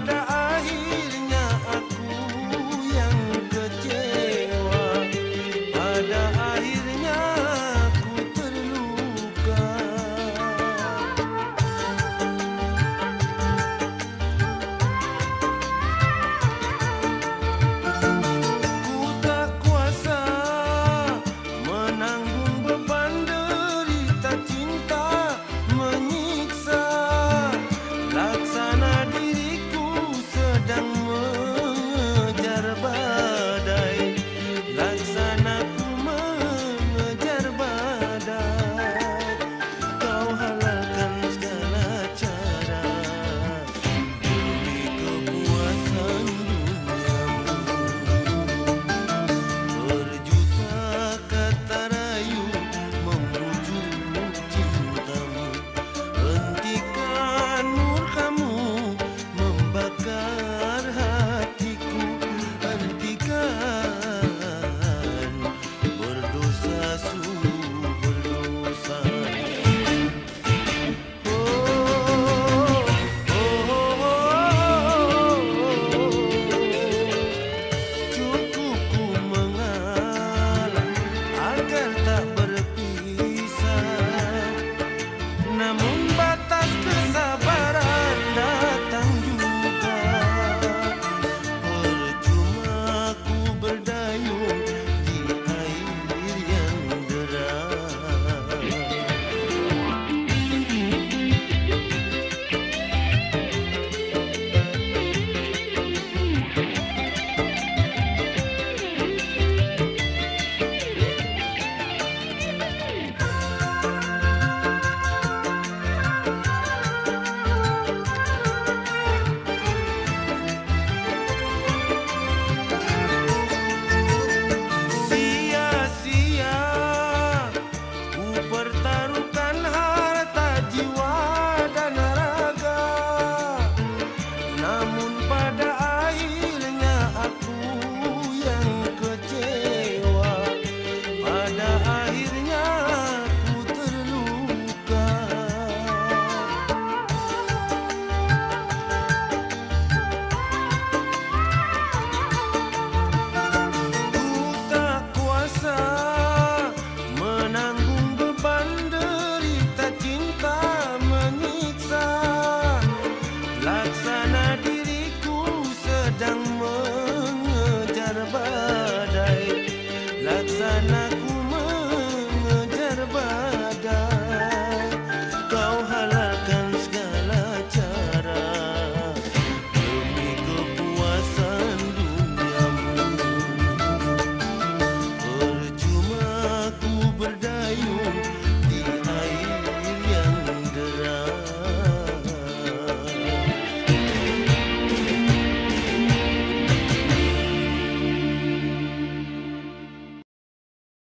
Amanda. Su